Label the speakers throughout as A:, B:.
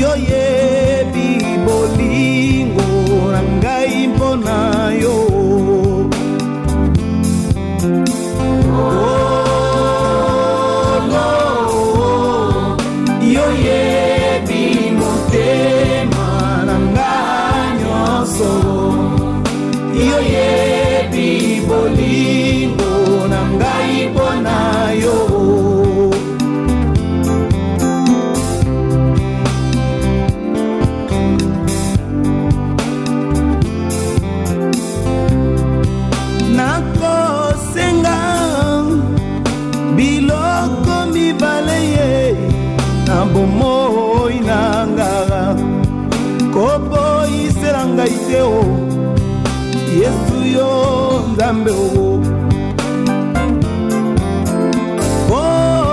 A: yo yebi bolingo na ngai mpo na yo nzambe oo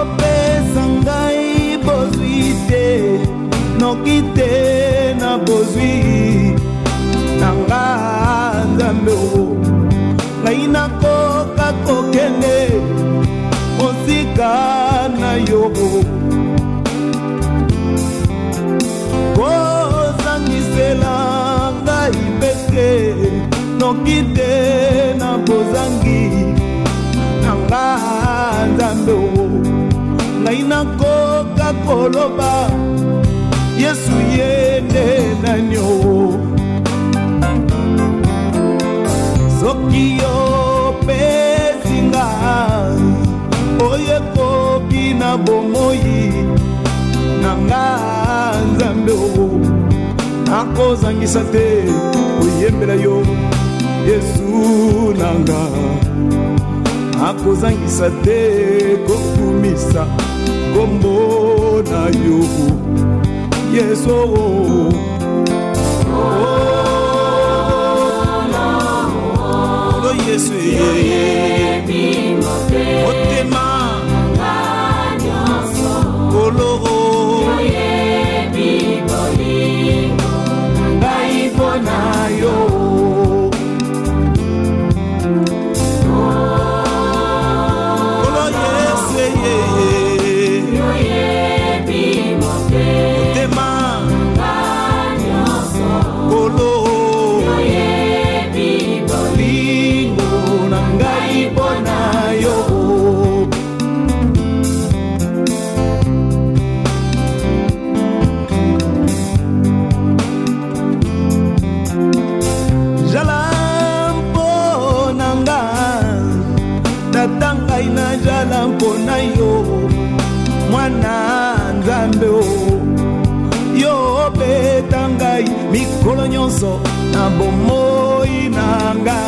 A: opesa ngai bozwi te noki te na bozwi na nga nzambe oo ngai nakoka kokende osika na yo kozangisela ngai pete noki te ozangi na nga nzambe o ngai nakoka koloba yesu ye nde nani o soki yopesinga oyo ekoki na bomoi na nga nzambe o nakozangisa te koyembela yo yesu na nga akozangisa te kokumisa kombo na yo yesu oh, oh. yesu yeye motema kolo nyonso na bomoi nanga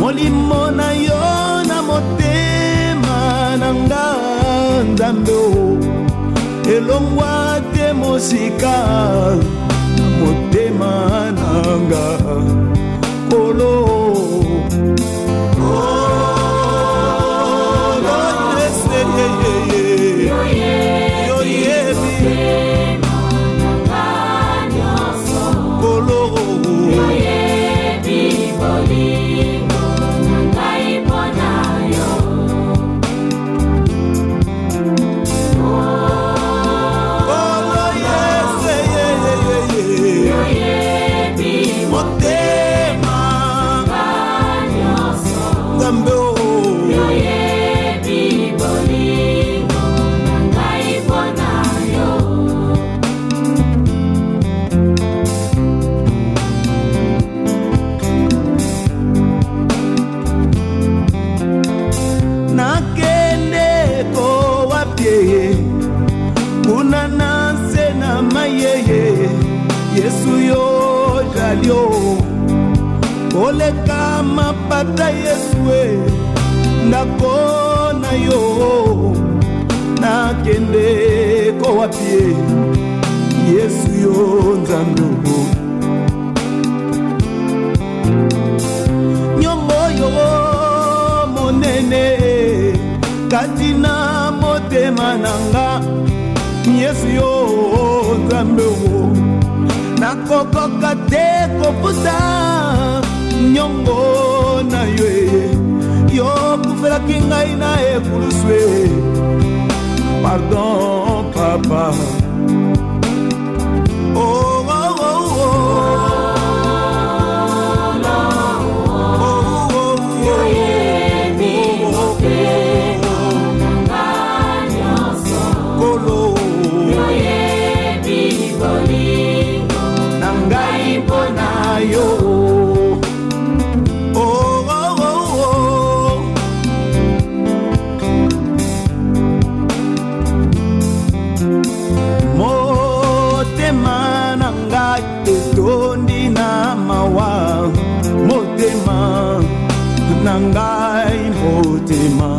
A: molimo na yo na motema nanga nzambe o elongwa te mosika na motema nanga yo koleka mapata yesu e ndako na yo nakende kowapi yesu yo nzambe nyongo yo monene kati na motema na nga yesu yo nzambe o nakokoka te kopusa nyongo na yo eye yo kufelaki ngai na ekulusu pardon papa na ngai etondi na mawa motema na ngai motema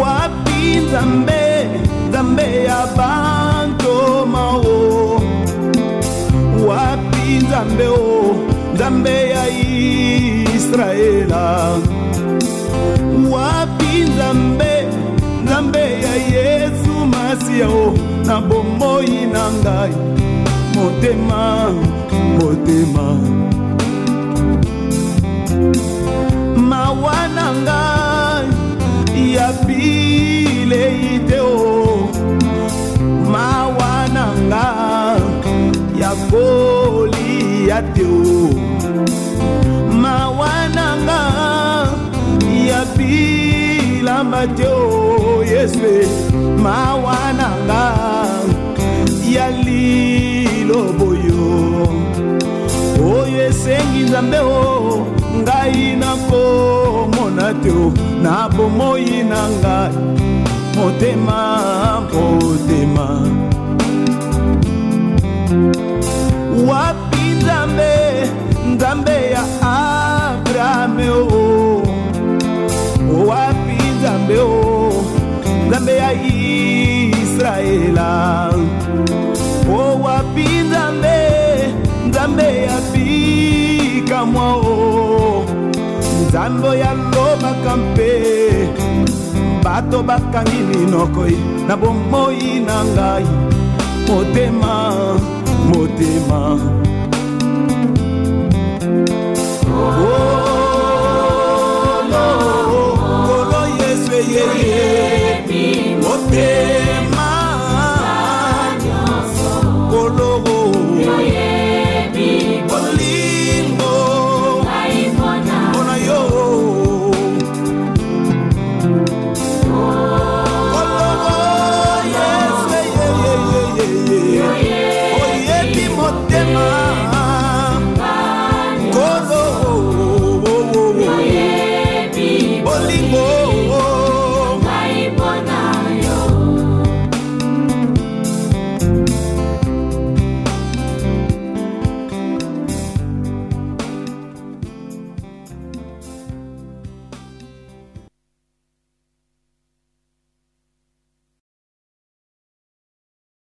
A: wapi nzambe nzambe ya bantoma o wapi nzambe o nzambe ya israela wapi nzambe nzambe ya yesu masiya o na bomoi na ngai motema motema mawa na ngai ya bilei te o mawa na ngai ya kolia te o mawa na ngai ya bilei pamba te o oh yesu eh, mawa na nga ya liloboyo oyo esengi nzambe o oh, ngai nakomona te o oh, na bomoi na ngai motema motema wapi nzambe nzambe nzambe o nzambe ya israela o wapi nzambe nzambe ya bikamwa o nzambe oyo alobaka mpe bato bakangi minokoi na bomoi na ngai motema motema oh. yeah, yeah. Ote.